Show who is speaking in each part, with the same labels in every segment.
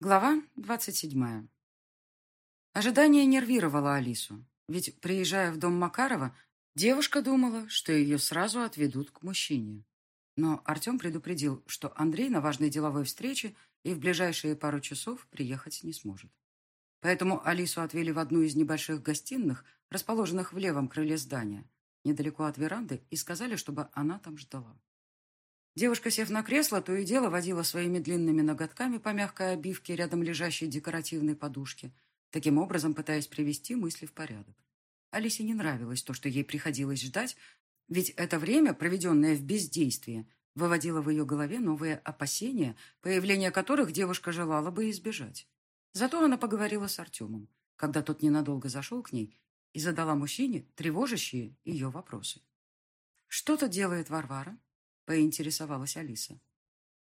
Speaker 1: Глава двадцать седьмая. Ожидание нервировало Алису, ведь, приезжая в дом Макарова, девушка думала, что ее сразу отведут к мужчине. Но Артем предупредил, что Андрей на важной деловой встрече и в ближайшие пару часов приехать не сможет. Поэтому Алису отвели в одну из небольших гостиных, расположенных в левом крыле здания, недалеко от веранды, и сказали, чтобы она там ждала. Девушка, сев на кресло, то и дело водила своими длинными ноготками по мягкой обивке рядом лежащей декоративной подушки, таким образом пытаясь привести мысли в порядок. Алисе не нравилось то, что ей приходилось ждать, ведь это время, проведенное в бездействии, выводило в ее голове новые опасения, появления которых девушка желала бы избежать. Зато она поговорила с Артемом, когда тот ненадолго зашел к ней и задала мужчине тревожащие ее вопросы. «Что тут делает Варвара?» — поинтересовалась Алиса.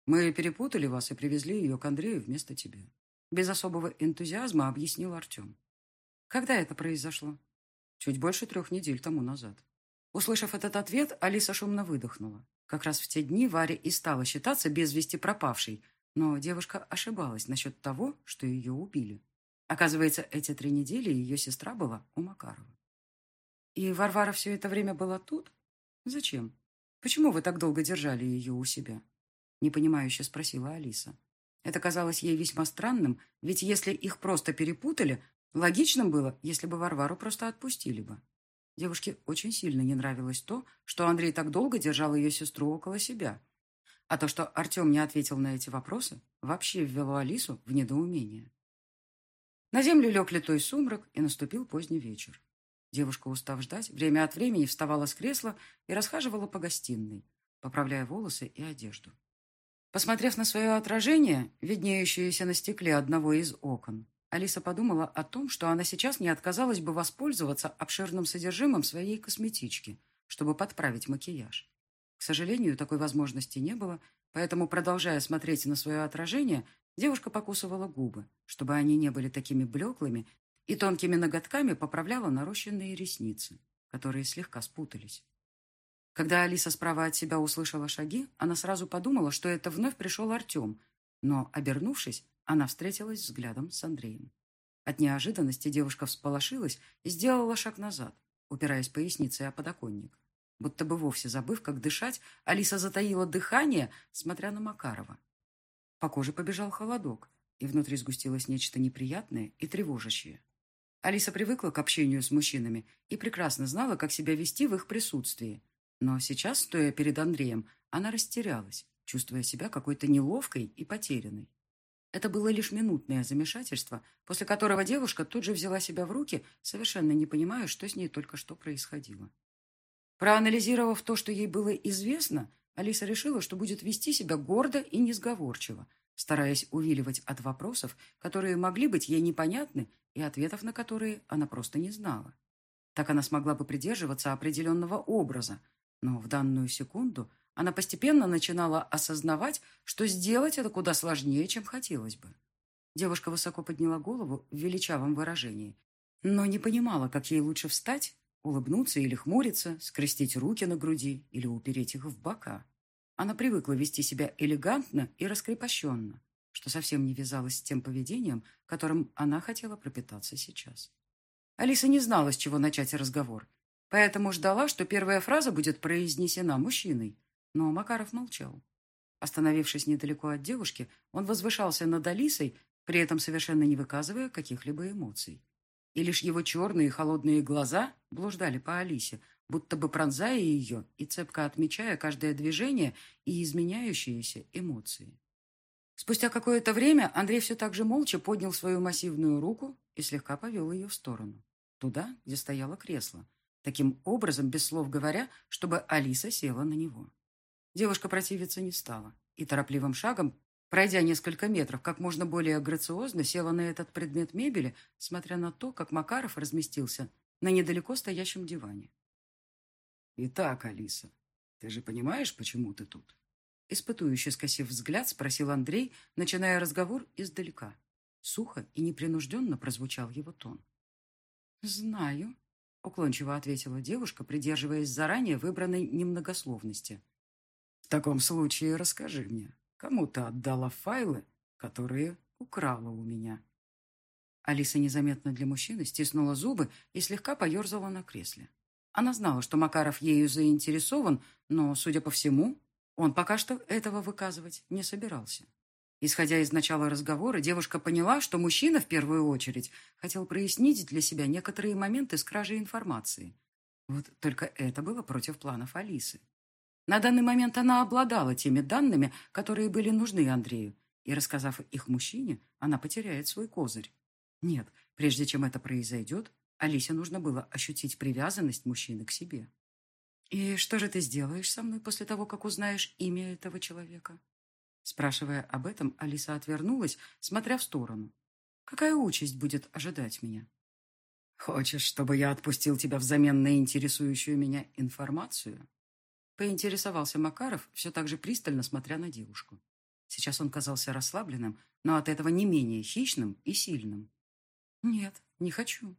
Speaker 1: «Мы перепутали вас и привезли ее к Андрею вместо тебя». Без особого энтузиазма объяснил Артем. «Когда это произошло?» «Чуть больше трех недель тому назад». Услышав этот ответ, Алиса шумно выдохнула. Как раз в те дни Варя и стала считаться без вести пропавшей, но девушка ошибалась насчет того, что ее убили. Оказывается, эти три недели ее сестра была у Макарова. «И Варвара все это время была тут? Зачем?» «Почему вы так долго держали ее у себя?» Непонимающе спросила Алиса. Это казалось ей весьма странным, ведь если их просто перепутали, логичным было, если бы Варвару просто отпустили бы. Девушке очень сильно не нравилось то, что Андрей так долго держал ее сестру около себя. А то, что Артем не ответил на эти вопросы, вообще ввело Алису в недоумение. На землю лег литой сумрак, и наступил поздний вечер. Девушка, устав ждать, время от времени вставала с кресла и расхаживала по гостиной, поправляя волосы и одежду. Посмотрев на свое отражение, виднеющееся на стекле одного из окон, Алиса подумала о том, что она сейчас не отказалась бы воспользоваться обширным содержимым своей косметички, чтобы подправить макияж. К сожалению, такой возможности не было, поэтому, продолжая смотреть на свое отражение, девушка покусывала губы, чтобы они не были такими блеклыми и тонкими ноготками поправляла нарощенные ресницы, которые слегка спутались. Когда Алиса справа от себя услышала шаги, она сразу подумала, что это вновь пришел Артем, но, обернувшись, она встретилась взглядом с Андреем. От неожиданности девушка всполошилась и сделала шаг назад, упираясь поясницей о подоконник. Будто бы вовсе забыв, как дышать, Алиса затаила дыхание, смотря на Макарова. По коже побежал холодок, и внутри сгустилось нечто неприятное и тревожащее. Алиса привыкла к общению с мужчинами и прекрасно знала, как себя вести в их присутствии. Но сейчас, стоя перед Андреем, она растерялась, чувствуя себя какой-то неловкой и потерянной. Это было лишь минутное замешательство, после которого девушка тут же взяла себя в руки, совершенно не понимая, что с ней только что происходило. Проанализировав то, что ей было известно, Алиса решила, что будет вести себя гордо и несговорчиво, стараясь увиливать от вопросов, которые могли быть ей непонятны и ответов на которые она просто не знала. Так она смогла бы придерживаться определенного образа, но в данную секунду она постепенно начинала осознавать, что сделать это куда сложнее, чем хотелось бы. Девушка высоко подняла голову в величавом выражении, но не понимала, как ей лучше встать, улыбнуться или хмуриться, скрестить руки на груди или упереть их в бока. Она привыкла вести себя элегантно и раскрепощенно, что совсем не вязалось с тем поведением, которым она хотела пропитаться сейчас. Алиса не знала, с чего начать разговор, поэтому ждала, что первая фраза будет произнесена мужчиной, но Макаров молчал. Остановившись недалеко от девушки, он возвышался над Алисой, при этом совершенно не выказывая каких-либо эмоций. И лишь его черные холодные глаза блуждали по Алисе, будто бы пронзая ее и цепко отмечая каждое движение и изменяющиеся эмоции. Спустя какое-то время Андрей все так же молча поднял свою массивную руку и слегка повел ее в сторону. Туда, где стояло кресло. Таким образом, без слов говоря, чтобы Алиса села на него. Девушка противиться не стала и торопливым шагом, пройдя несколько метров, как можно более грациозно села на этот предмет мебели, смотря на то, как Макаров разместился на недалеко стоящем диване.
Speaker 2: «Итак, Алиса, ты же понимаешь, почему ты тут?»
Speaker 1: Испытующе скосив взгляд, спросил Андрей, начиная разговор издалека. Сухо и непринужденно прозвучал его тон. «Знаю», — уклончиво ответила девушка, придерживаясь заранее выбранной немногословности.
Speaker 2: «В таком случае расскажи мне, кому ты отдала файлы, которые
Speaker 1: украла у меня. Алиса незаметно для мужчины стиснула зубы и слегка поерзала на кресле. Она знала, что Макаров ею заинтересован, но, судя по всему, он пока что этого выказывать не собирался. Исходя из начала разговора, девушка поняла, что мужчина в первую очередь хотел прояснить для себя некоторые моменты с кражей информации. Вот только это было против планов Алисы. На данный момент она обладала теми данными, которые были нужны Андрею, и, рассказав их мужчине, она потеряет свой козырь. Нет, прежде чем это произойдет, Алисе нужно было ощутить привязанность мужчины к себе. «И что же ты сделаешь со мной после того, как узнаешь имя этого человека?» Спрашивая об этом, Алиса отвернулась, смотря в сторону. «Какая участь будет ожидать меня?»
Speaker 2: «Хочешь, чтобы я отпустил тебя взамен на интересующую меня информацию?»
Speaker 1: Поинтересовался Макаров, все так же пристально смотря на девушку. Сейчас он казался расслабленным, но от этого не менее хищным и сильным. «Нет, не хочу».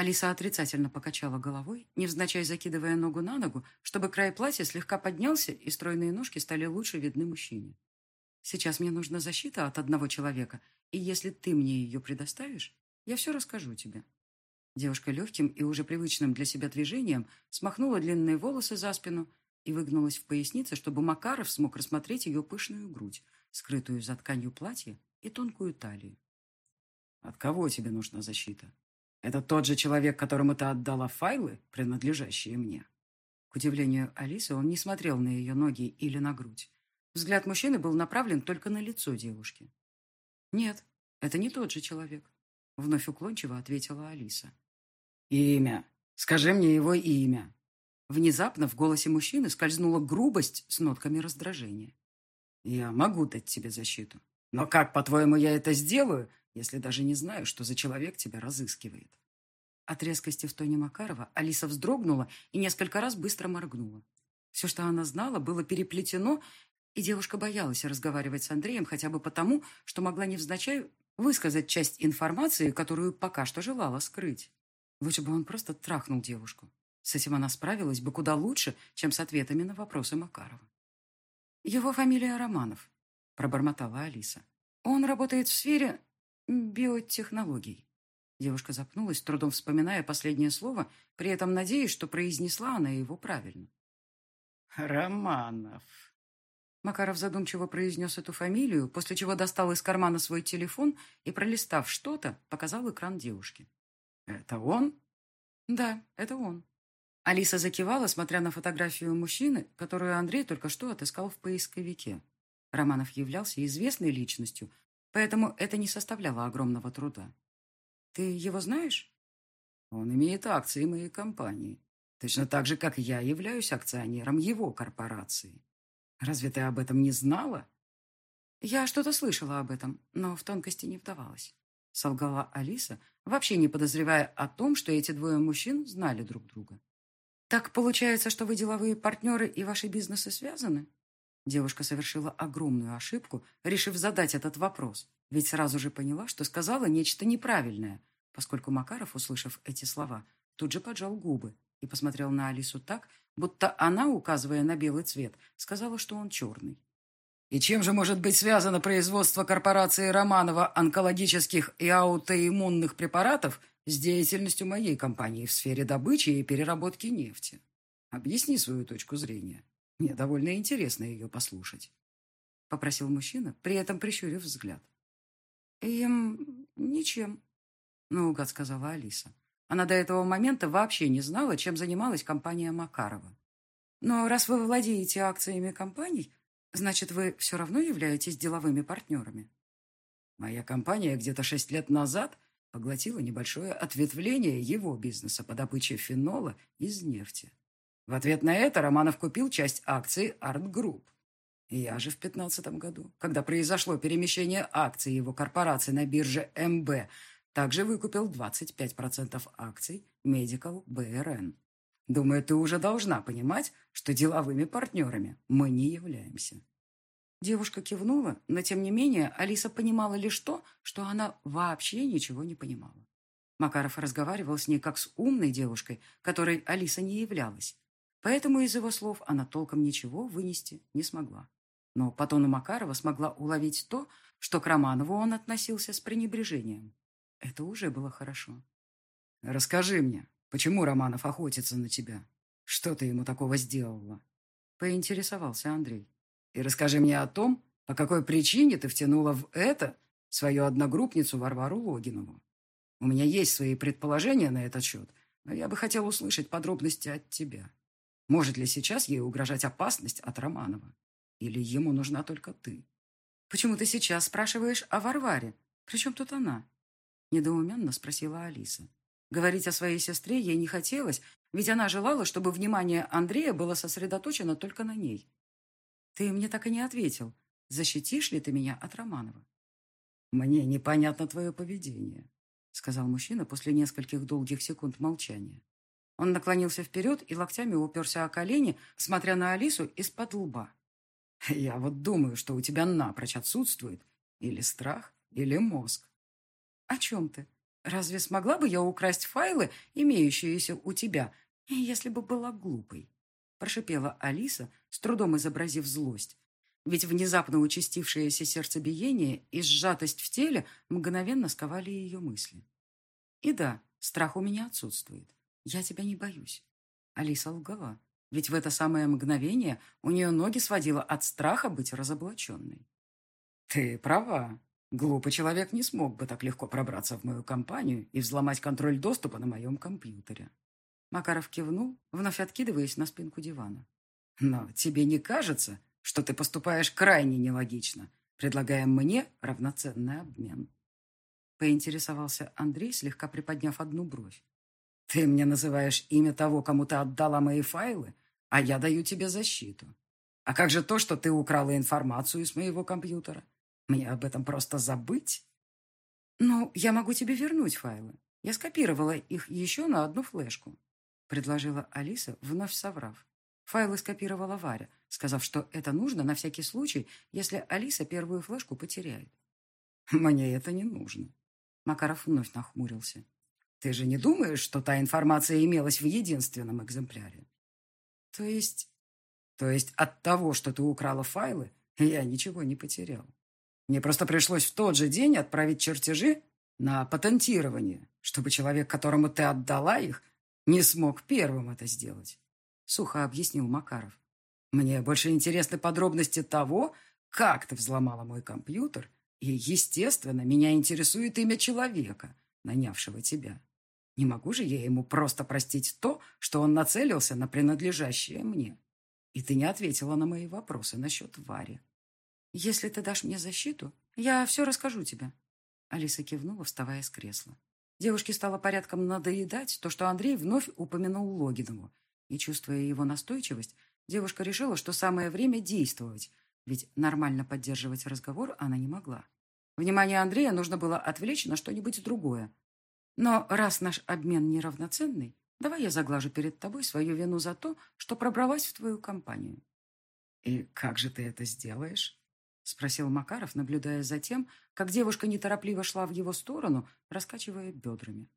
Speaker 1: Алиса отрицательно покачала головой, невзначай закидывая ногу на ногу, чтобы край платья слегка поднялся, и стройные ножки стали лучше видны мужчине. «Сейчас мне нужна защита от одного человека, и если ты мне ее предоставишь, я все расскажу тебе». Девушка легким и уже привычным для себя движением смахнула длинные волосы за спину и выгнулась в пояснице, чтобы Макаров смог рассмотреть ее пышную грудь, скрытую за тканью платья и тонкую талию.
Speaker 2: «От кого тебе нужна защита? Это тот же человек, которому ты отдала файлы, принадлежащие мне?»
Speaker 1: К удивлению Алисы, он не смотрел на ее ноги или на грудь. Взгляд мужчины был направлен только на лицо девушки. «Нет, это не тот же человек», — вновь уклончиво ответила Алиса.
Speaker 2: «Имя. Скажи мне его имя».
Speaker 1: Внезапно в голосе мужчины скользнула грубость с нотками раздражения.
Speaker 2: «Я могу дать тебе защиту. Но как, по-твоему, я это сделаю, если даже не знаю, что за человек тебя разыскивает?»
Speaker 1: От резкости в тоне Макарова Алиса вздрогнула и несколько раз быстро моргнула. Все, что она знала, было переплетено, и девушка боялась разговаривать с Андреем хотя бы потому, что могла невзначай высказать часть информации, которую пока что желала скрыть. Лучше бы он просто трахнул девушку. С этим она справилась бы куда лучше, чем с ответами на вопросы Макарова. «Его фамилия Романов», — пробормотала Алиса. «Он работает в сфере биотехнологий». Девушка запнулась, трудом вспоминая последнее слово, при этом надеясь, что произнесла она его правильно.
Speaker 2: «Романов»,
Speaker 1: Макаров задумчиво произнес эту фамилию, после чего достал из кармана свой телефон и, пролистав что-то, показал экран девушки.
Speaker 2: «Это он?»
Speaker 1: «Да, это он». Алиса закивала, смотря на фотографию мужчины, которую Андрей только что отыскал в поисковике. Романов являлся известной личностью, поэтому это не составляло огромного труда. «Ты его знаешь?»
Speaker 2: «Он имеет акции моей компании, точно так же, как я являюсь акционером его корпорации». Разве ты об этом не знала?
Speaker 1: Я что-то слышала об этом, но в тонкости не вдавалась. Солгала Алиса, вообще не подозревая о том, что эти двое мужчин знали друг друга. «Так получается, что вы деловые партнеры и ваши бизнесы связаны?» Девушка совершила огромную ошибку, решив задать этот вопрос, ведь сразу же поняла, что сказала нечто неправильное, поскольку Макаров, услышав эти слова, тут же поджал губы и посмотрел на Алису так, будто она, указывая на белый цвет, сказала, что он черный.
Speaker 2: И чем же может быть связано производство корпорации Романова онкологических и аутоиммунных препаратов с деятельностью моей компании в сфере добычи и переработки нефти? Объясни свою точку зрения. Мне довольно интересно ее послушать.
Speaker 1: Попросил мужчина, при этом прищурив взгляд. «Эм, ничем», — наугад сказала Алиса. Она до этого момента вообще не знала, чем занималась компания Макарова. Но раз вы владеете акциями компаний, значит, вы все равно являетесь деловыми партнерами.
Speaker 2: Моя компания где-то шесть лет назад поглотила небольшое ответвление его бизнеса по добыче фенола из нефти. В ответ на это Романов купил часть акций Art Group. Я же в пятнадцатом году, когда произошло перемещение акций его корпорации на бирже МБ также выкупил 25% акций Medical BRN. Думаю, ты уже должна понимать, что деловыми партнерами мы не являемся.
Speaker 1: Девушка кивнула, но тем не менее Алиса понимала лишь то, что она вообще ничего не понимала. Макаров разговаривал с ней как с умной девушкой, которой Алиса не являлась. Поэтому из его слов она толком ничего вынести не смогла. Но по тону Макарова смогла уловить то, что к Романову он относился с пренебрежением. Это уже было хорошо.
Speaker 2: «Расскажи мне, почему Романов охотится на тебя? Что ты ему такого сделала?» Поинтересовался Андрей. «И расскажи мне о том, по какой причине ты втянула в это свою одногруппницу Варвару Логинову. У меня есть свои предположения на этот счет, но я бы хотел услышать подробности от тебя. Может ли сейчас ей угрожать опасность от Романова? Или ему нужна только ты?
Speaker 1: Почему ты сейчас спрашиваешь о Варваре? Причем тут она? Недоуменно спросила Алиса. Говорить о своей сестре ей не хотелось, ведь она желала, чтобы внимание Андрея было сосредоточено только на ней. Ты мне так и не ответил. Защитишь ли ты меня от Романова?
Speaker 2: Мне непонятно твое поведение, сказал мужчина после нескольких долгих секунд молчания.
Speaker 1: Он наклонился вперед и локтями уперся о колени, смотря на Алису из-под лба.
Speaker 2: «Я вот думаю, что у тебя напрочь отсутствует или страх, или мозг».
Speaker 1: «О чем ты? Разве смогла бы я украсть файлы, имеющиеся у тебя, если бы была глупой?» Прошипела Алиса, с трудом изобразив злость. Ведь внезапно участившееся сердцебиение и сжатость в теле мгновенно сковали ее мысли. «И да, страх у меня отсутствует. «Я тебя не боюсь». Алиса лгала. Ведь в это самое мгновение у нее ноги сводило от страха быть разоблаченной.
Speaker 2: «Ты права. Глупый человек не смог бы так легко пробраться в мою компанию и взломать контроль доступа на моем компьютере».
Speaker 1: Макаров кивнул, вновь откидываясь на спинку дивана.
Speaker 2: «Но тебе не кажется, что ты поступаешь крайне нелогично, предлагая мне равноценный обмен?»
Speaker 1: Поинтересовался Андрей, слегка приподняв одну бровь.
Speaker 2: Ты мне называешь имя того, кому ты отдала мои файлы, а я даю тебе защиту. А как же то, что ты украла информацию из моего компьютера? Мне об этом просто забыть?
Speaker 1: Ну, я могу тебе вернуть файлы. Я скопировала их еще на одну флешку, предложила Алиса, вновь соврав. Файлы скопировала Варя, сказав, что это нужно на всякий случай, если Алиса первую флешку потеряет.
Speaker 2: Мне это не нужно.
Speaker 1: Макаров вновь нахмурился.
Speaker 2: Ты же не думаешь, что та информация имелась в единственном экземпляре?
Speaker 1: То есть...
Speaker 2: То есть от того, что ты украла файлы, я ничего не потерял. Мне просто пришлось в тот же день отправить чертежи на патентирование, чтобы человек, которому ты отдала их, не смог первым это сделать. Сухо объяснил Макаров. Мне больше интересны подробности того, как ты взломала мой компьютер, и, естественно, меня интересует имя человека, нанявшего тебя. Не могу же я ему просто простить то, что он нацелился на принадлежащее мне. И ты не ответила на мои вопросы насчет Вари.
Speaker 1: Если ты дашь мне защиту, я все расскажу тебе. Алиса кивнула, вставая с кресла. Девушке стало порядком надоедать то, что Андрей вновь упомянул Логинову. И, чувствуя его настойчивость, девушка решила, что самое время действовать, ведь нормально поддерживать разговор она не могла. Внимание Андрея нужно было отвлечь на что-нибудь другое, но раз наш обмен неравноценный, давай я заглажу перед тобой свою вину за то, что пробралась в твою компанию.
Speaker 2: «И как же ты это сделаешь?» — спросил Макаров, наблюдая за тем, как девушка неторопливо шла в его сторону, раскачивая бедрами.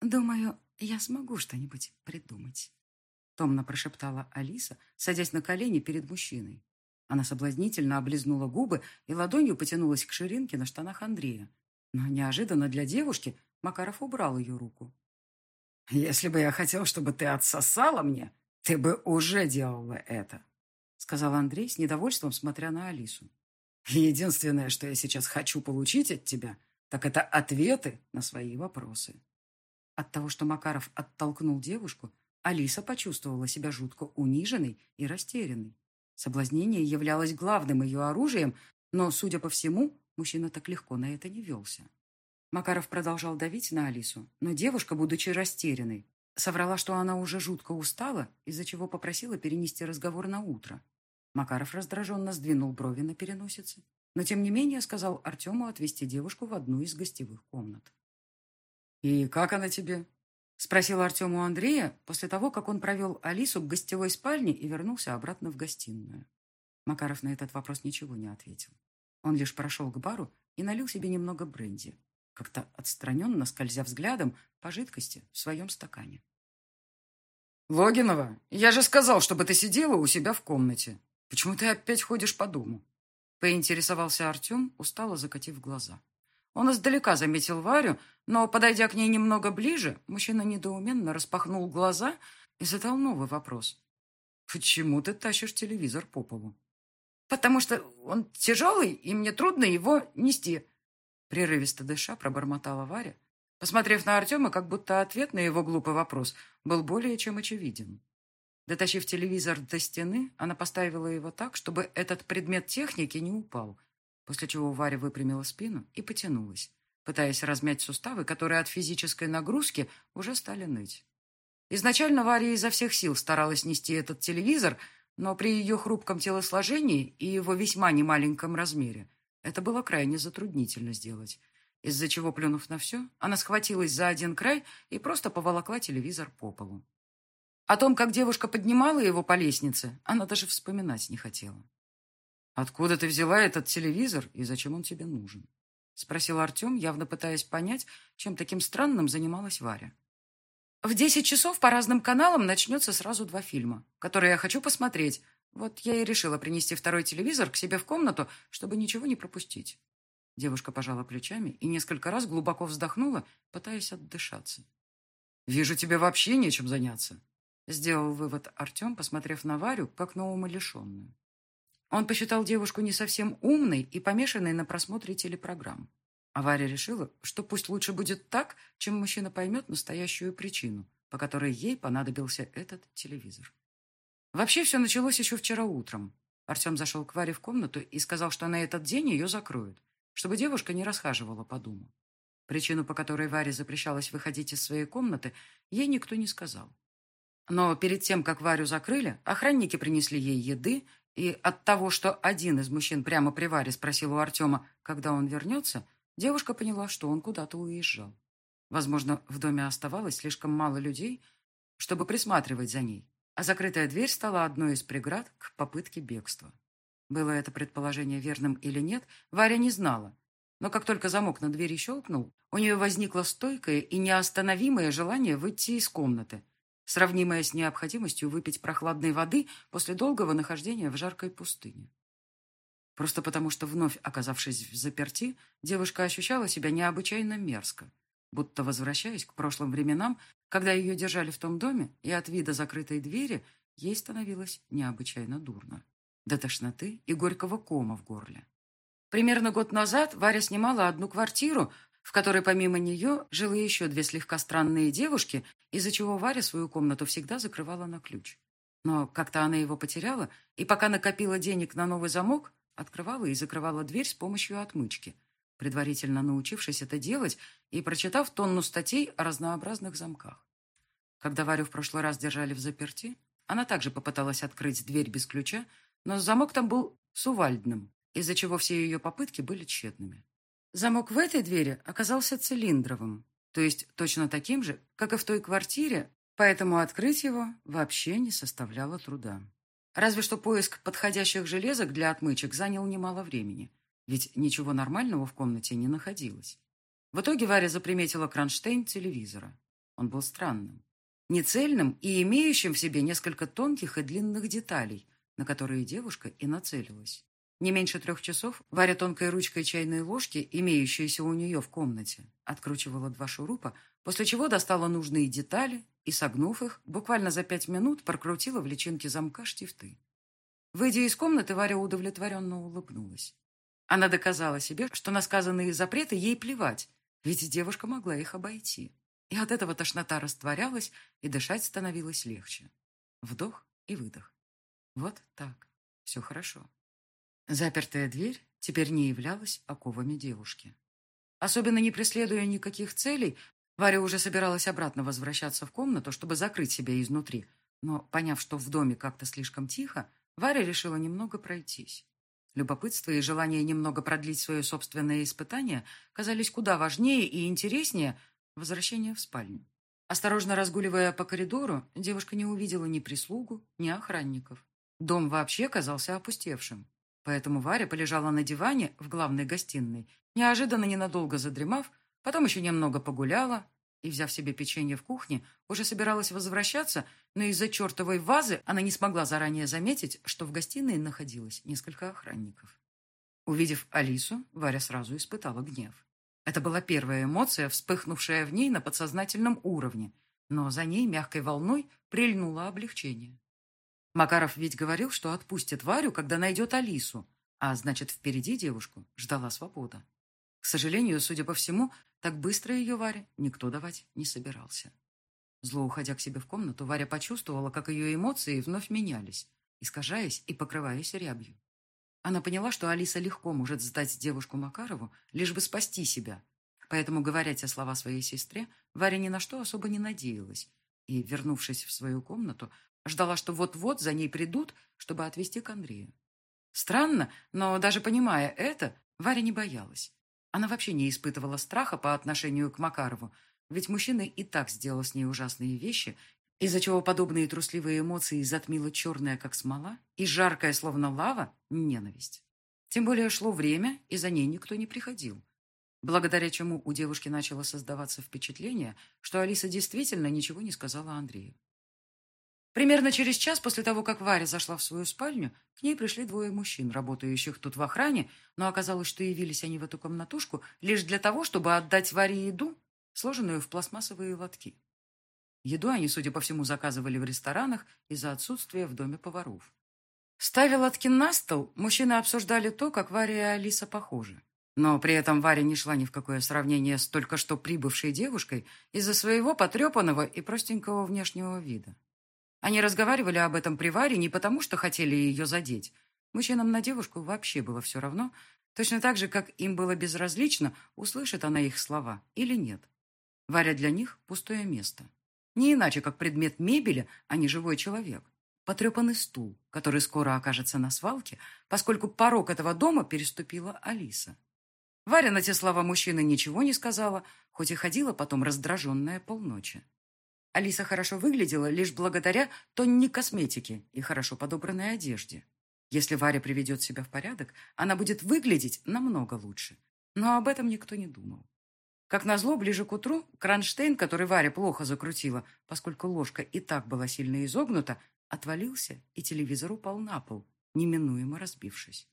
Speaker 1: «Думаю, я смогу что-нибудь придумать», — томно прошептала Алиса, садясь на колени перед мужчиной. Она соблазнительно облизнула губы и ладонью потянулась к ширинке на штанах Андрея. Но неожиданно для девушки Макаров убрал ее руку.
Speaker 2: «Если бы я хотел, чтобы ты отсосала мне, ты бы уже делала это», сказал Андрей с недовольством, смотря на Алису. «Единственное, что я сейчас хочу получить от тебя, так это ответы на свои вопросы».
Speaker 1: От того, что Макаров оттолкнул девушку, Алиса почувствовала себя жутко униженной и растерянной. Соблазнение являлось главным ее оружием, но, судя по всему, мужчина так легко на это не велся. Макаров продолжал давить на Алису, но девушка, будучи растерянной, соврала, что она уже жутко устала, из-за чего попросила перенести разговор на утро. Макаров раздраженно сдвинул брови на переносице, но тем не менее сказал Артему отвезти девушку в одну из гостевых комнат.
Speaker 2: «И как она тебе?»
Speaker 1: — спросил Артем у Андрея после того, как он провел Алису к гостевой спальне и вернулся обратно в гостиную. Макаров на этот вопрос ничего не ответил. Он лишь прошел к бару и налил себе немного бренди, как-то отстраненно скользя взглядом по жидкости в своем стакане.
Speaker 2: «Логинова, я же сказал, чтобы ты сидела у себя в комнате. Почему ты опять ходишь по дому?»
Speaker 1: Поинтересовался Артем, устало закатив глаза. Он издалека заметил Варю, но, подойдя к ней немного ближе, мужчина недоуменно распахнул глаза и задал новый вопрос. «Почему ты тащишь телевизор по полу?» «Потому что он тяжелый, и мне трудно его нести», прерывисто дыша пробормотала Варя, посмотрев на Артема, как будто ответ на его глупый вопрос был более чем очевиден. Дотащив телевизор до стены, она поставила его так, чтобы этот предмет техники не упал, после чего Варя выпрямила спину и потянулась, пытаясь размять суставы, которые от физической нагрузки уже стали ныть. Изначально Варя изо всех сил старалась нести этот телевизор, но при ее хрупком телосложении и его весьма немаленьком размере это было крайне затруднительно сделать, из-за чего, плюнув на все, она схватилась за один край и просто поволокла телевизор по полу. О том, как девушка поднимала его по лестнице, она даже вспоминать не хотела. «Откуда ты взяла этот телевизор и зачем он тебе нужен?» — спросил Артем, явно пытаясь понять, чем таким странным занималась Варя. «В десять часов по разным каналам начнется сразу два фильма, которые я хочу посмотреть. Вот я и решила принести второй телевизор к себе в комнату, чтобы ничего не пропустить». Девушка пожала плечами и несколько раз глубоко вздохнула, пытаясь отдышаться. «Вижу, тебе вообще нечем заняться», — сделал вывод Артем, посмотрев на Варю, как на умалишенную. Он посчитал девушку не совсем умной и помешанной на просмотре телепрограмм. А Варя решила, что пусть лучше будет так, чем мужчина поймет настоящую причину, по которой ей понадобился этот телевизор. Вообще все началось еще вчера утром. Артем зашел к Варе в комнату и сказал, что на этот день ее закроют, чтобы девушка не расхаживала по дому. Причину, по которой Варе запрещалось выходить из своей комнаты, ей никто не сказал. Но перед тем, как Варю закрыли, охранники принесли ей еды, и от того, что один из мужчин прямо при Варе спросил у Артема, когда он вернется, девушка поняла, что он куда-то уезжал. Возможно, в доме оставалось слишком мало людей, чтобы присматривать за ней, а закрытая дверь стала одной из преград к попытке бегства. Было это предположение верным или нет, Варя не знала. Но как только замок на двери щелкнул, у нее возникло стойкое и неостановимое желание выйти из комнаты, сравнимое с необходимостью выпить прохладной воды после долгого нахождения в жаркой пустыне. Просто потому, что вновь оказавшись в заперти, девушка ощущала себя необычайно мерзко, будто возвращаясь к прошлым временам, когда ее держали в том доме, и от вида закрытой двери ей становилось необычайно дурно. До тошноты и горького кома в горле. Примерно год назад Варя снимала одну квартиру, в которой помимо нее жило еще две слегка странные девушки, из-за чего Варя свою комнату всегда закрывала на ключ. Но как-то она его потеряла, и пока накопила денег на новый замок, открывала и закрывала дверь с помощью отмычки – предварительно научившись это делать и прочитав тонну статей о разнообразных замках. Когда Варю в прошлый раз держали в заперти, она также попыталась открыть дверь без ключа, но замок там был сувальдным, из-за чего все ее попытки были тщетными. Замок в этой двери оказался цилиндровым, то есть точно таким же, как и в той квартире, поэтому открыть его вообще не составляло труда. Разве что поиск подходящих железок для отмычек занял немало времени, ведь ничего нормального в комнате не находилось. В итоге Варя заприметила кронштейн телевизора. Он был странным, нецельным и имеющим в себе несколько тонких и длинных деталей, на которые девушка и нацелилась. Не меньше трех часов Варя тонкой ручкой чайной ложки, имеющейся у нее в комнате, откручивала два шурупа, после чего достала нужные детали и, согнув их, буквально за пять минут прокрутила в личинке замка штифты. Выйдя из комнаты, Варя удовлетворенно улыбнулась. Она доказала себе, что на сказанные запреты ей плевать, ведь девушка могла их обойти. И от этого тошнота растворялась, и дышать становилось легче. Вдох и выдох. Вот так. Все хорошо. Запертая дверь теперь не являлась оковами девушки. Особенно не преследуя никаких целей, Варя уже собиралась обратно возвращаться в комнату, чтобы закрыть себя изнутри. Но, поняв, что в доме как-то слишком тихо, Варя решила немного пройтись. Любопытство и желание немного продлить свое собственное испытание казались куда важнее и интереснее возвращения в спальню. Осторожно разгуливая по коридору, девушка не увидела ни прислугу, ни охранников. Дом вообще казался опустевшим. Поэтому Варя полежала на диване в главной гостиной, неожиданно ненадолго задремав, потом еще немного погуляла, и, взяв себе печенье в кухне, уже собиралась возвращаться, но из-за чертовой вазы она не смогла заранее заметить, что в гостиной находилось несколько охранников. Увидев Алису, Варя сразу испытала гнев. Это была первая эмоция, вспыхнувшая в ней на подсознательном уровне, но за ней мягкой волной прильнуло облегчение. Макаров ведь говорил, что отпустит Варю, когда найдет Алису, а значит, впереди девушку ждала свобода. К сожалению, судя по всему, так быстро ее Варе никто давать не собирался. Зло уходя к себе в комнату, Варя почувствовала, как ее эмоции вновь менялись, искажаясь и покрываясь рябью. Она поняла, что Алиса легко может сдать девушку Макарову, лишь бы спасти себя. Поэтому, говоря те слова своей сестре, Варя ни на что особо не надеялась. И, вернувшись в свою комнату, ждала, что вот-вот за ней придут, чтобы отвезти к Андрею. Странно, но даже понимая это, Варя не боялась. Она вообще не испытывала страха по отношению к Макарову, ведь мужчина и так сделал с ней ужасные вещи, из-за чего подобные трусливые эмоции затмила черная, как смола, и жаркая, словно лава, ненависть. Тем более шло время, и за ней никто не приходил. Благодаря чему у девушки начало создаваться впечатление, что Алиса действительно ничего не сказала Андрею. Примерно через час после того, как Варя зашла в свою спальню, к ней пришли двое мужчин, работающих тут в охране, но оказалось, что явились они в эту комнатушку лишь для того, чтобы отдать Варе еду, сложенную в пластмассовые лотки. Еду они, судя по всему, заказывали в ресторанах из-за отсутствия в доме поваров. Ставя лотки на стол, мужчины обсуждали то, как Варя и Алиса похожи. Но при этом Варя не шла ни в какое сравнение с только что прибывшей девушкой из-за своего потрепанного и простенького внешнего вида. Они разговаривали об этом при Варе не потому, что хотели ее задеть. Мужчинам на девушку вообще было все равно, точно так же, как им было безразлично, услышит она их слова или нет. Варя для них пустое место. Не иначе, как предмет мебели, а не живой человек. Потрепанный стул, который скоро окажется на свалке, поскольку порог этого дома переступила Алиса. Варя на те слова мужчины ничего не сказала, хоть и ходила потом раздраженная полночи. Алиса хорошо выглядела лишь благодаря тонне косметики и хорошо подобранной одежде. Если Варя приведет себя в порядок, она будет выглядеть намного лучше. Но об этом никто не думал. Как назло, ближе к утру кронштейн, который Варя плохо закрутила, поскольку ложка и так была сильно изогнута, отвалился, и телевизор упал на пол, неминуемо разбившись.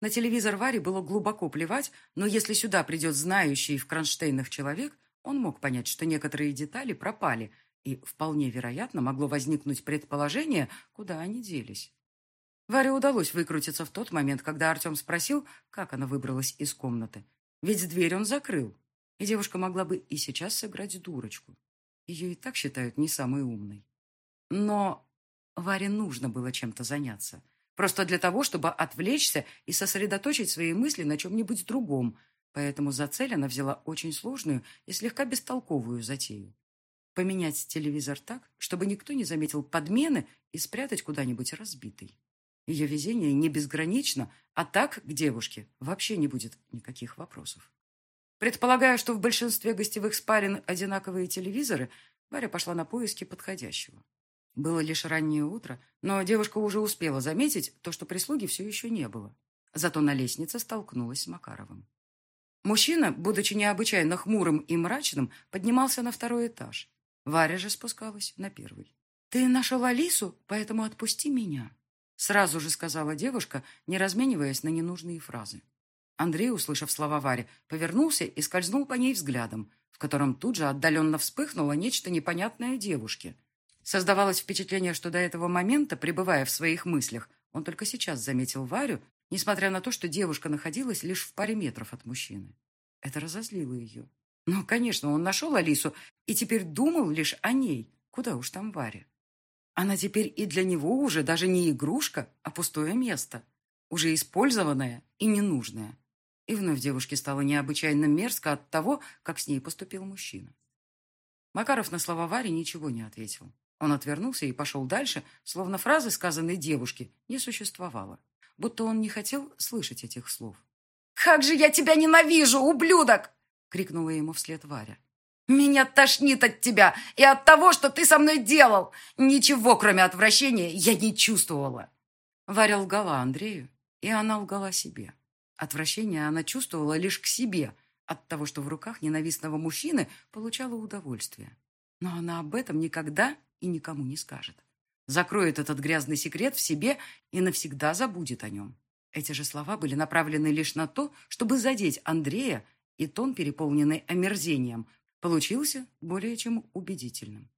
Speaker 1: На телевизор Варе было глубоко плевать, но если сюда придет знающий в кронштейнах человек, он мог понять, что некоторые детали пропали – и вполне вероятно могло возникнуть предположение, куда они делись. Варе удалось выкрутиться в тот момент, когда Артем спросил, как она выбралась из комнаты. Ведь дверь он закрыл, и девушка могла бы и сейчас сыграть дурочку. Ее и так считают не самой умной. Но Варе нужно было чем-то заняться. Просто для того, чтобы отвлечься и сосредоточить свои мысли на чем-нибудь другом. Поэтому за цель она взяла очень сложную и слегка бестолковую затею поменять телевизор так, чтобы никто не заметил подмены и спрятать куда-нибудь разбитый. Ее везение не безгранично, а так к девушке вообще не будет никаких вопросов. Предполагая, что в большинстве гостевых спален одинаковые телевизоры, Варя пошла на поиски подходящего. Было лишь раннее утро, но девушка уже успела заметить то, что прислуги все еще не было. Зато на лестнице столкнулась с Макаровым. Мужчина, будучи необычайно хмурым и мрачным, поднимался на второй этаж. Варя же спускалась на первый. «Ты нашел Алису, поэтому отпусти меня», сразу же сказала девушка, не размениваясь на ненужные фразы. Андрей, услышав слова Вари, повернулся и скользнул по ней взглядом, в котором тут же отдаленно вспыхнуло нечто непонятное девушке. Создавалось впечатление, что до этого момента, пребывая в своих мыслях, он только сейчас заметил Варю, несмотря на то, что девушка находилась лишь в паре метров от мужчины. Это разозлило ее. Ну, конечно, он нашел Алису и теперь думал лишь о ней. Куда уж там Варя. Она теперь и для него уже даже не игрушка, а пустое место. Уже использованное и ненужное. И вновь девушке стало необычайно мерзко от того, как с ней поступил мужчина. Макаров на слова Вари ничего не ответил. Он отвернулся и пошел дальше, словно фразы, сказанной девушке, не существовало. Будто он не хотел слышать этих слов. «Как же я тебя ненавижу, ублюдок!» — крикнула ему вслед Варя. «Меня тошнит от тебя и от того, что ты со мной делал! Ничего, кроме отвращения, я не чувствовала!» Варя лгала Андрею, и она лгала себе. Отвращение она чувствовала лишь к себе, от того, что в руках ненавистного мужчины получала удовольствие. Но она об этом никогда и никому не скажет. Закроет этот грязный секрет в себе и навсегда забудет о нем. Эти же слова были направлены лишь на то, чтобы задеть Андрея, и тон, переполненный омерзением, получился более чем убедительным.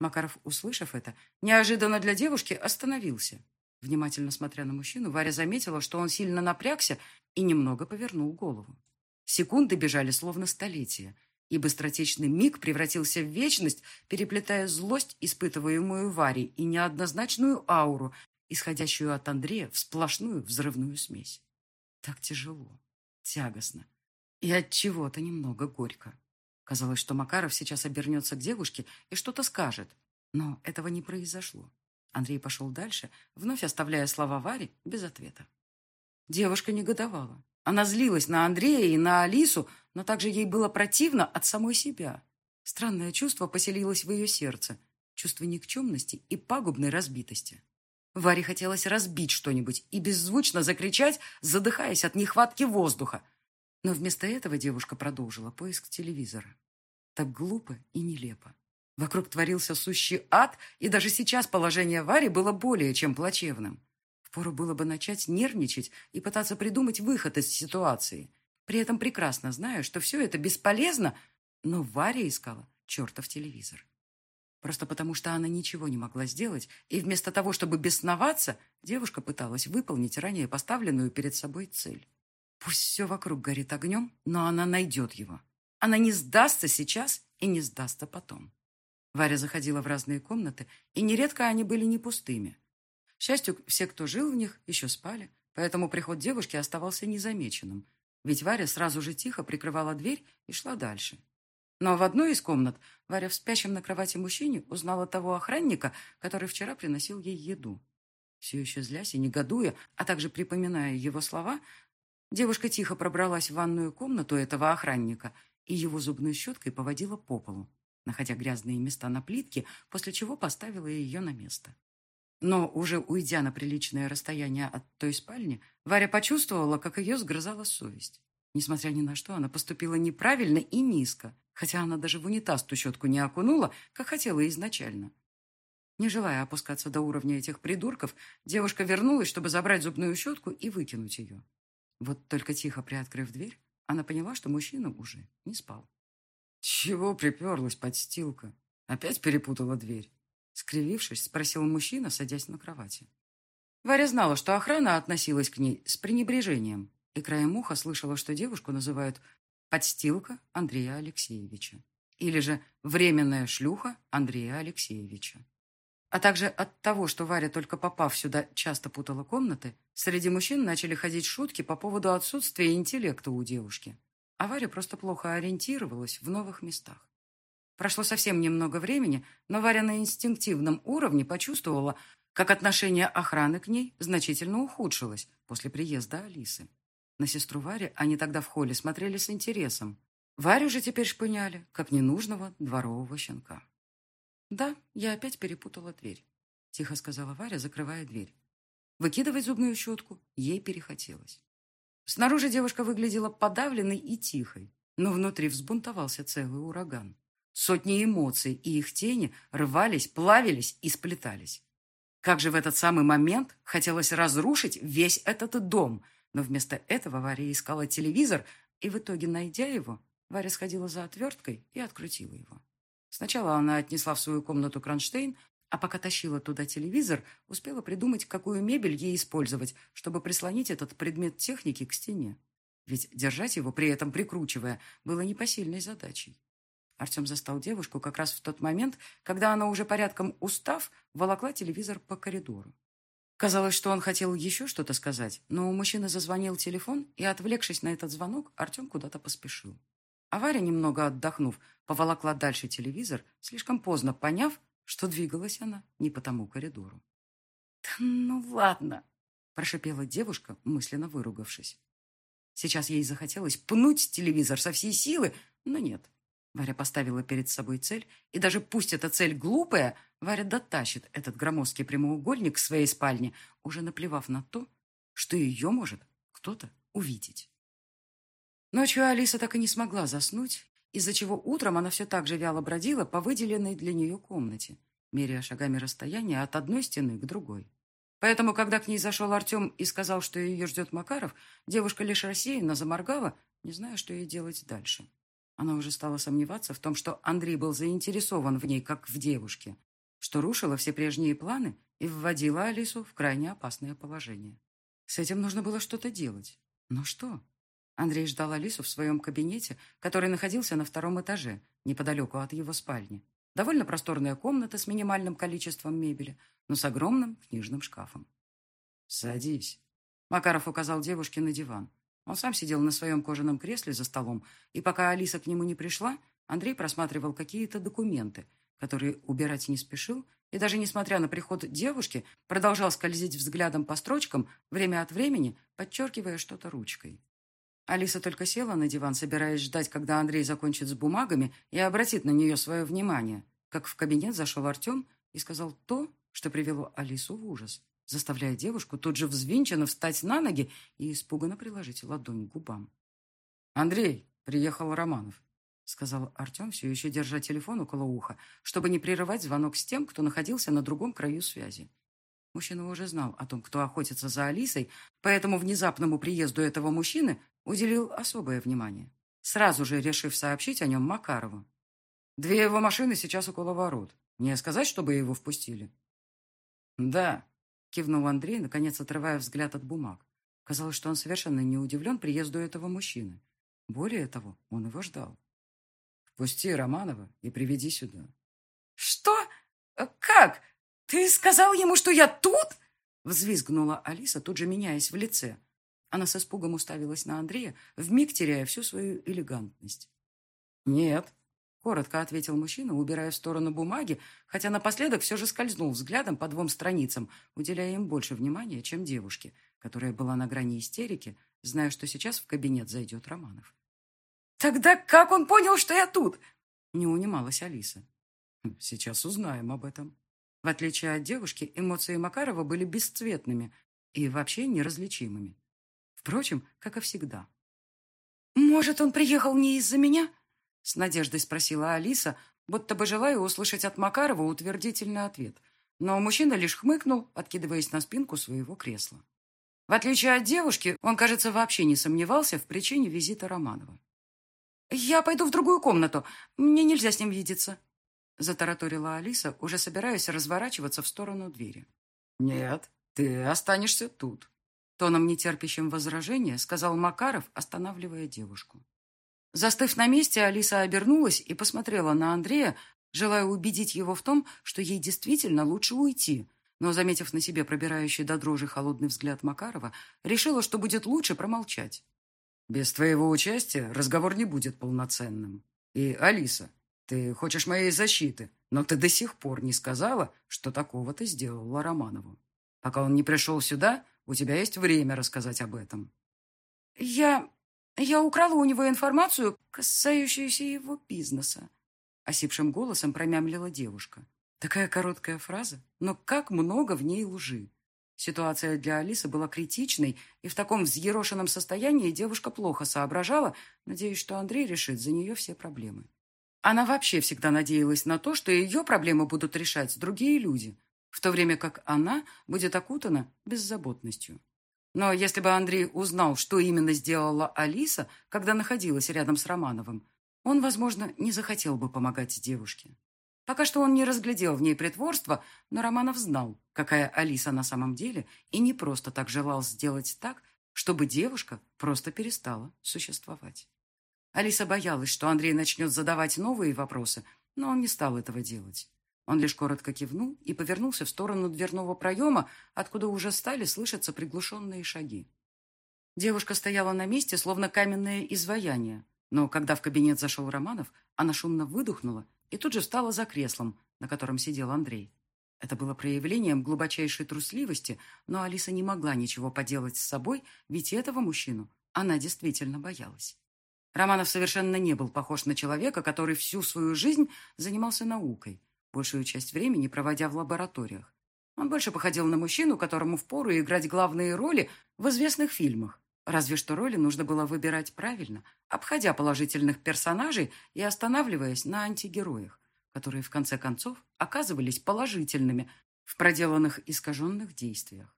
Speaker 1: Макаров, услышав это, неожиданно для девушки остановился. Внимательно смотря на мужчину, Варя заметила, что он сильно напрягся и немного повернул голову. Секунды бежали словно столетия, и быстротечный миг превратился в вечность, переплетая злость, испытываемую Варей, и неоднозначную ауру, исходящую от Андрея в сплошную взрывную смесь. Так тяжело, тягостно и от чего-то немного горько. Казалось, что Макаров сейчас обернется к девушке и что-то скажет, но этого не произошло. Андрей пошел дальше, вновь оставляя слова Варе без ответа. Девушка негодовала. Она злилась на Андрея и на Алису, но также ей было противно от самой себя. Странное чувство поселилось в ее сердце. Чувство никчемности и пагубной разбитости. Варе хотелось разбить что-нибудь и беззвучно закричать, задыхаясь от нехватки воздуха. Но вместо этого девушка продолжила поиск телевизора. Так глупо и нелепо. Вокруг творился сущий ад, и даже сейчас положение Вари было более чем плачевным. Впору было бы начать нервничать и пытаться придумать выход из ситуации. При этом прекрасно зная, что все это бесполезно, но Варя искала чертов телевизор. Просто потому, что она ничего не могла сделать, и вместо того, чтобы бесноваться, девушка пыталась выполнить ранее поставленную перед собой цель. Пусть все вокруг горит огнем, но она найдет его. Она не сдастся сейчас и не сдастся потом. Варя заходила в разные комнаты, и нередко они были не пустыми. К счастью, все, кто жил в них, еще спали, поэтому приход девушки оставался незамеченным, ведь Варя сразу же тихо прикрывала дверь и шла дальше. Но в одной из комнат Варя в спящем на кровати мужчине узнала того охранника, который вчера приносил ей еду. Все еще злясь и негодуя, а также припоминая его слова, девушка тихо пробралась в ванную комнату этого охранника и его зубной щеткой поводила по полу находя грязные места на плитке, после чего поставила ее на место. Но уже уйдя на приличное расстояние от той спальни, Варя почувствовала, как ее сгрызала совесть. Несмотря ни на что, она поступила неправильно и низко, хотя она даже в унитаз ту щетку не окунула, как хотела изначально. Не желая опускаться до уровня этих придурков, девушка вернулась, чтобы забрать зубную щетку и выкинуть ее. Вот только тихо приоткрыв дверь, она поняла, что мужчина уже не спал. «Чего приперлась подстилка? Опять перепутала дверь?» Скривившись, спросил мужчина, садясь на кровати. Варя знала, что охрана относилась к ней с пренебрежением, и краем уха слышала, что девушку называют «подстилка Андрея Алексеевича» или же «временная шлюха Андрея Алексеевича». А также от того, что Варя, только попав сюда, часто путала комнаты, среди мужчин начали ходить шутки по поводу отсутствия интеллекта у девушки. А Варя просто плохо ориентировалась в новых местах. Прошло совсем немного времени, но Варя на инстинктивном уровне почувствовала, как отношение охраны к ней значительно ухудшилось после приезда Алисы. На сестру Вари они тогда в холле смотрели с интересом. Варю же теперь шпыняли, как ненужного дворового щенка. «Да, я опять перепутала дверь», — тихо сказала Варя, закрывая дверь. Выкидывать зубную щетку ей перехотелось. Снаружи девушка выглядела подавленной и тихой, но внутри взбунтовался целый ураган. Сотни эмоций и их тени рвались, плавились и сплетались. Как же в этот самый момент хотелось разрушить весь этот дом, но вместо этого Варя искала телевизор, и в итоге, найдя его, Варя сходила за отверткой и открутила его. Сначала она отнесла в свою комнату кронштейн, а пока тащила туда телевизор, успела придумать, какую мебель ей использовать, чтобы прислонить этот предмет техники к стене. Ведь держать его, при этом прикручивая, было непосильной задачей. Артем застал девушку как раз в тот момент, когда она уже порядком устав, волокла телевизор по коридору. Казалось, что он хотел еще что-то сказать, но у мужчины зазвонил телефон, и, отвлекшись на этот звонок, Артем куда-то поспешил. Авария, немного отдохнув, поволокла дальше телевизор, слишком поздно поняв, что двигалась она не по тому коридору. «Да ну ладно!» – прошипела девушка, мысленно выругавшись. Сейчас ей захотелось пнуть телевизор со всей силы, но нет. Варя поставила перед собой цель, и даже пусть эта цель глупая, Варя дотащит этот громоздкий прямоугольник к своей спальне, уже наплевав на то, что ее может кто-то увидеть. Ночью Алиса так и не смогла заснуть, из-за чего утром она все так же вяло бродила по выделенной для нее комнате, меряя шагами расстояние от одной стены к другой. Поэтому, когда к ней зашел Артем и сказал, что ее ждет Макаров, девушка лишь рассеянно заморгала, не зная, что ей делать дальше. Она уже стала сомневаться в том, что Андрей был заинтересован в ней, как в девушке, что рушила все прежние планы и вводила Алису в крайне опасное положение. С этим нужно было что-то делать. Но что? Андрей ждал Алису в своем кабинете, который находился на втором этаже, неподалеку от его спальни. Довольно просторная комната с минимальным количеством мебели, но с огромным книжным шкафом.
Speaker 2: «Садись», —
Speaker 1: Макаров указал девушке на диван. Он сам сидел на своем кожаном кресле за столом, и пока Алиса к нему не пришла, Андрей просматривал какие-то документы, которые убирать не спешил, и даже несмотря на приход девушки, продолжал скользить взглядом по строчкам, время от времени подчеркивая что-то ручкой. Алиса только села на диван, собираясь ждать, когда Андрей закончит с бумагами и обратит на нее свое внимание, как в кабинет зашел Артем и сказал то, что привело Алису в ужас, заставляя девушку тут же взвинченно встать на ноги и испуганно приложить ладонь к губам.
Speaker 2: «Андрей, приехал Романов», —
Speaker 1: сказал Артем, все еще держа телефон около уха, чтобы не прерывать звонок с тем, кто находился на другом краю связи. Мужчина уже знал о том, кто охотится за Алисой, поэтому внезапному приезду этого мужчины уделил особое внимание, сразу же решив сообщить о нем Макарову.
Speaker 2: Две его машины сейчас около ворот. Не сказать, чтобы его впустили?
Speaker 1: Да, кивнул Андрей, наконец отрывая взгляд от бумаг. Казалось, что он совершенно не удивлен приезду этого мужчины. Более того, он его ждал.
Speaker 2: «Впусти Романова и приведи сюда».
Speaker 1: «Что? Как? Ты сказал ему, что я тут?» Взвизгнула Алиса, тут же меняясь в лице. Она с испугом уставилась на Андрея, вмиг теряя всю свою элегантность.
Speaker 2: «Нет», —
Speaker 1: коротко ответил мужчина, убирая в сторону бумаги, хотя напоследок все же скользнул взглядом по двум страницам, уделяя им больше внимания, чем девушке, которая была на грани истерики, зная, что сейчас в кабинет зайдет Романов. «Тогда как он понял, что я тут?» — не унималась Алиса.
Speaker 2: «Хм, «Сейчас узнаем об этом».
Speaker 1: В отличие от девушки, эмоции Макарова были бесцветными и вообще неразличимыми. Впрочем, как и всегда. «Может, он приехал не из-за меня?» С надеждой спросила Алиса, будто бы желая услышать от Макарова утвердительный ответ. Но мужчина лишь хмыкнул, откидываясь на спинку своего кресла. В отличие от девушки, он, кажется, вообще не сомневался в причине визита Романова. «Я пойду в другую комнату. Мне нельзя с ним видеться», — затараторила Алиса, уже собираясь разворачиваться в сторону двери.
Speaker 2: «Нет, ты останешься тут»,
Speaker 1: Тоном нетерпящим возражения сказал Макаров, останавливая девушку. Застыв на месте, Алиса обернулась и посмотрела на Андрея, желая убедить его в том, что ей действительно лучше уйти, но, заметив на себе пробирающий до дрожи холодный взгляд Макарова, решила, что будет лучше промолчать.
Speaker 2: «Без твоего участия разговор не будет полноценным. И, Алиса, ты хочешь моей защиты, но ты до сих пор не сказала, что такого ты сделала Романову. Пока он не пришел сюда, у тебя есть время рассказать об этом.
Speaker 1: Я... я украла у него информацию, касающуюся его бизнеса. Осипшим голосом промямлила девушка. Такая короткая фраза, но как много в ней лжи. Ситуация для Алисы была критичной, и в таком взъерошенном состоянии девушка плохо соображала, надеясь, что Андрей решит за нее все проблемы. Она вообще всегда надеялась на то, что ее проблемы будут решать другие люди – в то время как она будет окутана беззаботностью. Но если бы Андрей узнал, что именно сделала Алиса, когда находилась рядом с Романовым, он, возможно, не захотел бы помогать девушке. Пока что он не разглядел в ней притворство, но Романов знал, какая Алиса на самом деле, и не просто так желал сделать так, чтобы девушка просто перестала существовать. Алиса боялась, что Андрей начнет задавать новые вопросы, но он не стал этого делать. Он лишь коротко кивнул и повернулся в сторону дверного проема, откуда уже стали слышаться приглушенные шаги. Девушка стояла на месте, словно каменное изваяние, но когда в кабинет зашел Романов, она шумно выдохнула и тут же встала за креслом, на котором сидел Андрей. Это было проявлением глубочайшей трусливости, но Алиса не могла ничего поделать с собой, ведь этого мужчину она действительно боялась. Романов совершенно не был похож на человека, который всю свою жизнь занимался наукой, большую часть времени проводя в лабораториях. Он больше походил на мужчину, которому впору играть главные роли в известных фильмах. Разве что роли нужно было выбирать правильно, обходя положительных персонажей и останавливаясь на антигероях, которые в конце концов оказывались положительными в проделанных искаженных действиях.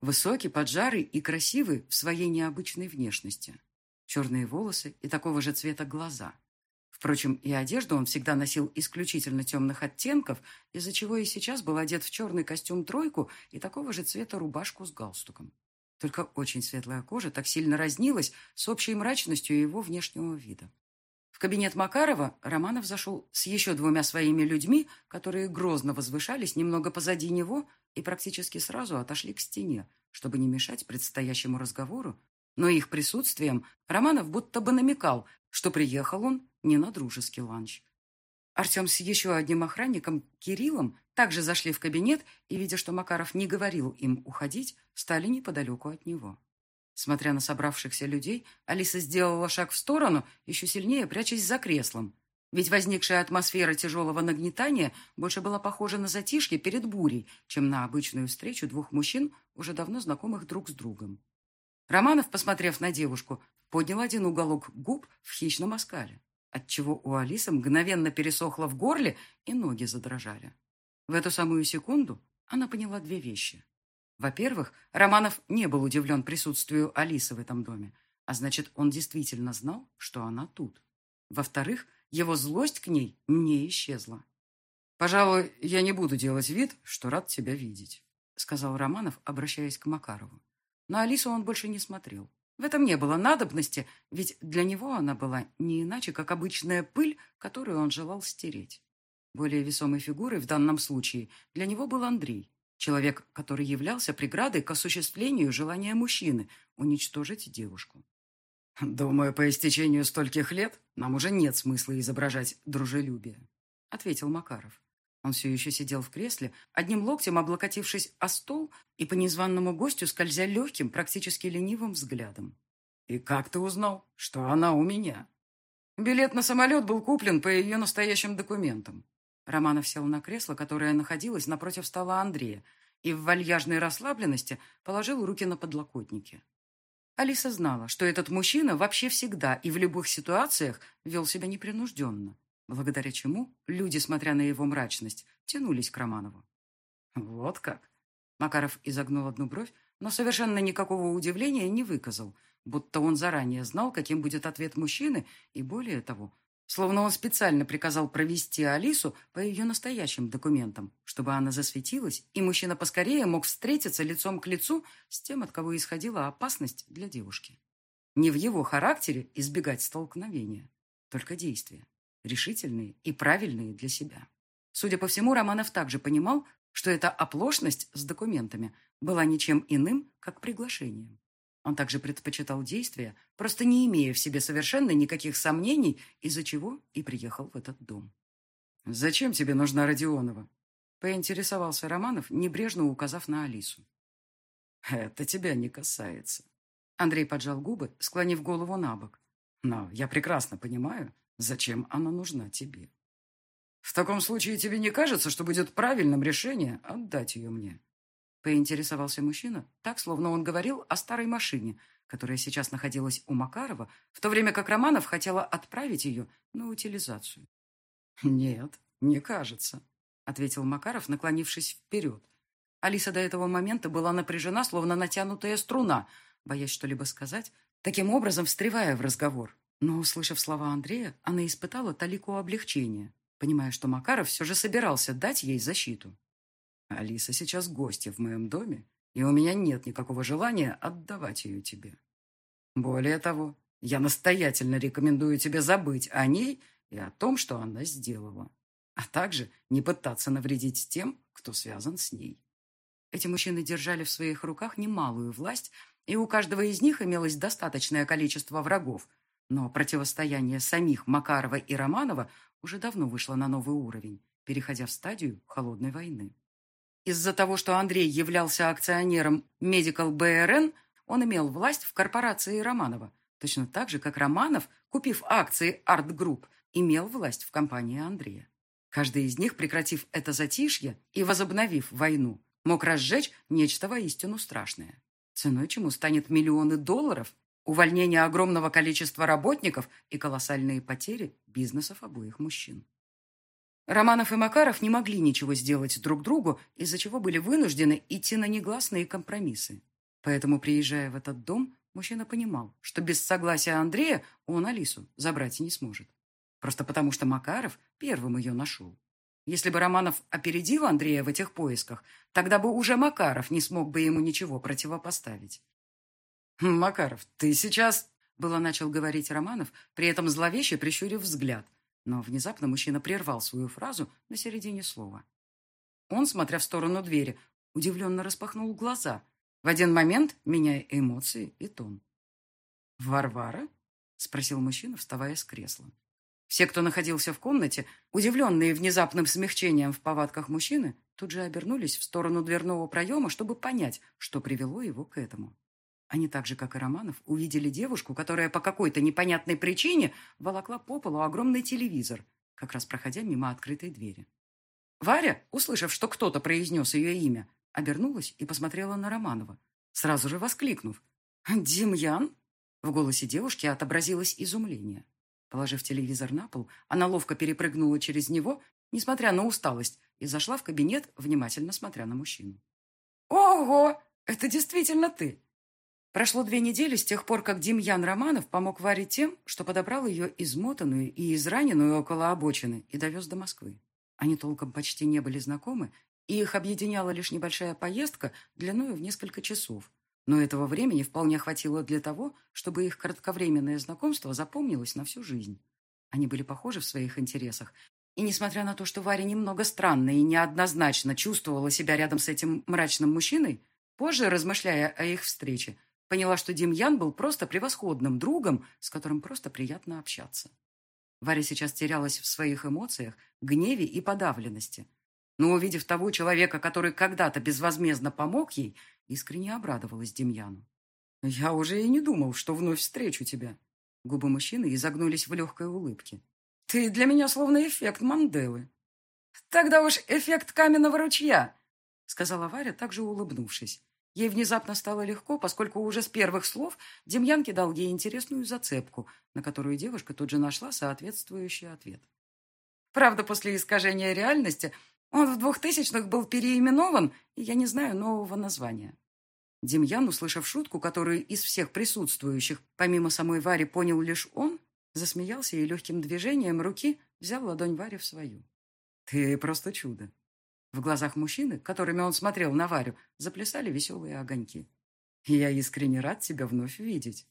Speaker 1: Высокий, поджарый и красивый в своей необычной внешности. Черные волосы и такого же цвета глаза. Впрочем, и одежду он всегда носил исключительно темных оттенков, из-за чего и сейчас был одет в черный костюм-тройку и такого же цвета рубашку с галстуком. Только очень светлая кожа так сильно разнилась с общей мрачностью его внешнего вида. В кабинет Макарова Романов зашел с еще двумя своими людьми, которые грозно возвышались немного позади него и практически сразу отошли к стене, чтобы не мешать предстоящему разговору, но их присутствием Романов будто бы намекал, что приехал он не на дружеский ланч. Артем с еще одним охранником, Кириллом, также зашли в кабинет и, видя, что Макаров не говорил им уходить, стали неподалеку от него. Смотря на собравшихся людей, Алиса сделала шаг в сторону, еще сильнее прячась за креслом. Ведь возникшая атмосфера тяжелого нагнетания больше была похожа на затишье перед бурей, чем на обычную встречу двух мужчин, уже давно знакомых друг с другом. Романов, посмотрев на девушку, поднял один уголок губ в хищном оскале, отчего у Алисы мгновенно пересохло в горле и ноги задрожали. В эту самую секунду она поняла две вещи. Во-первых, Романов не был удивлен присутствию Алисы в этом доме, а значит, он действительно знал, что она тут. Во-вторых, его злость к ней не исчезла. «Пожалуй, я не буду делать вид, что рад тебя видеть», сказал Романов, обращаясь к Макарову. На Алису он больше не смотрел. В этом не было надобности, ведь для него она была не иначе, как обычная пыль, которую он желал стереть. Более весомой фигурой в данном случае для него был Андрей, Человек, который являлся преградой к осуществлению желания мужчины уничтожить девушку. «Думаю, по истечению стольких лет нам уже нет смысла изображать дружелюбие», — ответил Макаров. Он все еще сидел в кресле, одним локтем облокотившись о стол и по незваному гостю скользя легким, практически ленивым взглядом. «И как ты узнал, что она у меня?» Билет на самолет был куплен по ее настоящим документам. Романов сел на кресло, которое находилось напротив стола Андрея, и в вальяжной расслабленности положил руки на подлокотники. Алиса знала, что этот мужчина вообще всегда и в любых ситуациях вел себя непринужденно, благодаря чему люди, смотря на его мрачность, тянулись к Романову. «Вот как!» Макаров изогнул одну бровь, но совершенно никакого удивления не выказал, будто он заранее знал, каким будет ответ мужчины, и более того, Словно он специально приказал провести Алису по ее настоящим документам, чтобы она засветилась, и мужчина поскорее мог встретиться лицом к лицу с тем, от кого исходила опасность для девушки. Не в его характере избегать столкновения, только действия, решительные и правильные для себя. Судя по всему, Романов также понимал, что эта оплошность с документами была ничем иным, как приглашением. Он также предпочитал действия, просто не имея в себе совершенно никаких сомнений, из-за чего и приехал в этот дом. «Зачем тебе нужна Родионова?» — поинтересовался Романов, небрежно указав на Алису. «Это тебя не касается». Андрей поджал губы, склонив голову на бок. «Но я прекрасно понимаю, зачем она нужна тебе. В таком случае тебе не кажется, что будет правильным решение отдать ее мне?» Поинтересовался мужчина, так, словно он говорил о старой машине, которая сейчас находилась у Макарова, в то время как Романов хотела отправить ее на утилизацию. «Нет, не кажется», — ответил Макаров, наклонившись вперед. Алиса до этого момента была напряжена, словно натянутая струна, боясь что-либо сказать, таким образом встревая в разговор. Но, услышав слова Андрея, она испытала талику облегчения, понимая, что Макаров все же собирался дать ей защиту. Алиса сейчас гостья в моем доме, и у меня нет никакого желания отдавать ее тебе. Более того, я настоятельно рекомендую тебе забыть о ней и о том, что она сделала, а также не пытаться навредить тем, кто связан с ней. Эти мужчины держали в своих руках немалую власть, и у каждого из них имелось достаточное количество врагов, но противостояние самих Макарова и Романова уже давно вышло на новый уровень, переходя в стадию холодной войны. Из-за того, что Андрей являлся акционером Medical BRN, он имел власть в корпорации Романова, точно так же, как Романов, купив акции Art Group, имел власть в компании Андрея. Каждый из них, прекратив это затишье и возобновив войну, мог разжечь нечто воистину страшное, ценой чему станет миллионы долларов, увольнение огромного количества работников и колоссальные потери бизнесов обоих мужчин. Романов и Макаров не могли ничего сделать друг другу, из-за чего были вынуждены идти на негласные компромиссы. Поэтому, приезжая в этот дом, мужчина понимал, что без согласия Андрея он Алису забрать не сможет. Просто потому, что Макаров первым ее нашел. Если бы Романов опередил Андрея в этих поисках, тогда бы уже Макаров не смог бы ему ничего противопоставить. «Макаров, ты сейчас...» — было начал говорить Романов, при этом зловеще прищурив взгляд — но внезапно мужчина прервал свою фразу на середине слова. Он, смотря в сторону двери, удивленно распахнул глаза, в один момент меняя эмоции и тон. «Варвара?» — спросил мужчина, вставая с кресла. Все, кто находился в комнате, удивленные внезапным смягчением в повадках мужчины, тут же обернулись в сторону дверного проема, чтобы понять, что привело его к этому. Они так же, как и Романов, увидели девушку, которая по какой-то непонятной причине волокла по полу огромный телевизор, как раз проходя мимо открытой двери. Варя, услышав, что кто-то произнес ее имя, обернулась и посмотрела на Романова, сразу же воскликнув. «Демьян?» В голосе девушки отобразилось изумление. Положив телевизор на пол, она ловко перепрыгнула через него, несмотря на усталость, и зашла в кабинет, внимательно смотря на мужчину. «Ого! Это действительно ты!» Прошло две недели с тех пор, как Демьян Романов помог Варе тем, что подобрал ее измотанную и израненную около обочины и довез до Москвы. Они толком почти не были знакомы, и их объединяла лишь небольшая поездка длиною в несколько часов. Но этого времени вполне хватило для того, чтобы их кратковременное знакомство запомнилось на всю жизнь. Они были похожи в своих интересах, и несмотря на то, что Варя немного странно и неоднозначно чувствовала себя рядом с этим мрачным мужчиной, позже, размышляя о их встрече, Поняла, что Демьян был просто превосходным другом, с которым просто приятно общаться. Варя сейчас терялась в своих эмоциях, гневе и подавленности. Но, увидев того человека, который когда-то безвозмездно помог ей, искренне обрадовалась Демьяну. «Я уже и не думал, что вновь встречу тебя». Губы мужчины изогнулись в легкой улыбке. «Ты для меня словно эффект Манделы». «Тогда уж эффект каменного ручья», — сказала Варя, также улыбнувшись. Ей внезапно стало легко, поскольку уже с первых слов Демьян кидал ей интересную зацепку, на которую девушка тут же нашла соответствующий ответ. Правда, после искажения реальности он в двухтысячных был переименован, и я не знаю нового названия. Демьян, услышав шутку, которую из всех присутствующих, помимо самой Вари, понял лишь он, засмеялся и легким движением руки взял ладонь Вари в свою. «Ты просто чудо!» В глазах мужчины, которыми он смотрел на Варю, заплясали веселые огоньки. «Я искренне рад тебя вновь видеть».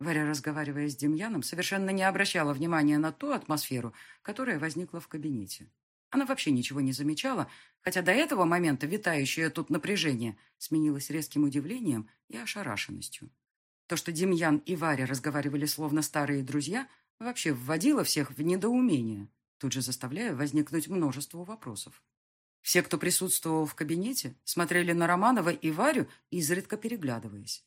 Speaker 1: Варя, разговаривая с Демьяном, совершенно не обращала внимания на ту атмосферу, которая возникла в кабинете. Она вообще ничего не замечала, хотя до этого момента витающее тут напряжение сменилось резким удивлением и ошарашенностью. То, что Демьян и Варя разговаривали словно старые друзья, вообще вводило всех в недоумение, тут же заставляя возникнуть множество вопросов. Все, кто присутствовал в кабинете, смотрели на Романова и Варю, изредка переглядываясь.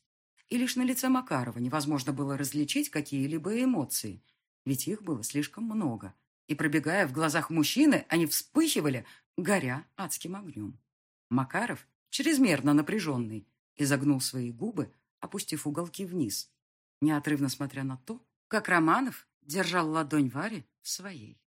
Speaker 1: И лишь на лице Макарова невозможно было различить какие-либо эмоции, ведь их было слишком много. И пробегая в глазах мужчины, они вспыхивали, горя адским огнем. Макаров, чрезмерно напряженный, изогнул свои губы, опустив уголки вниз, неотрывно смотря на то, как Романов держал ладонь Вари в своей.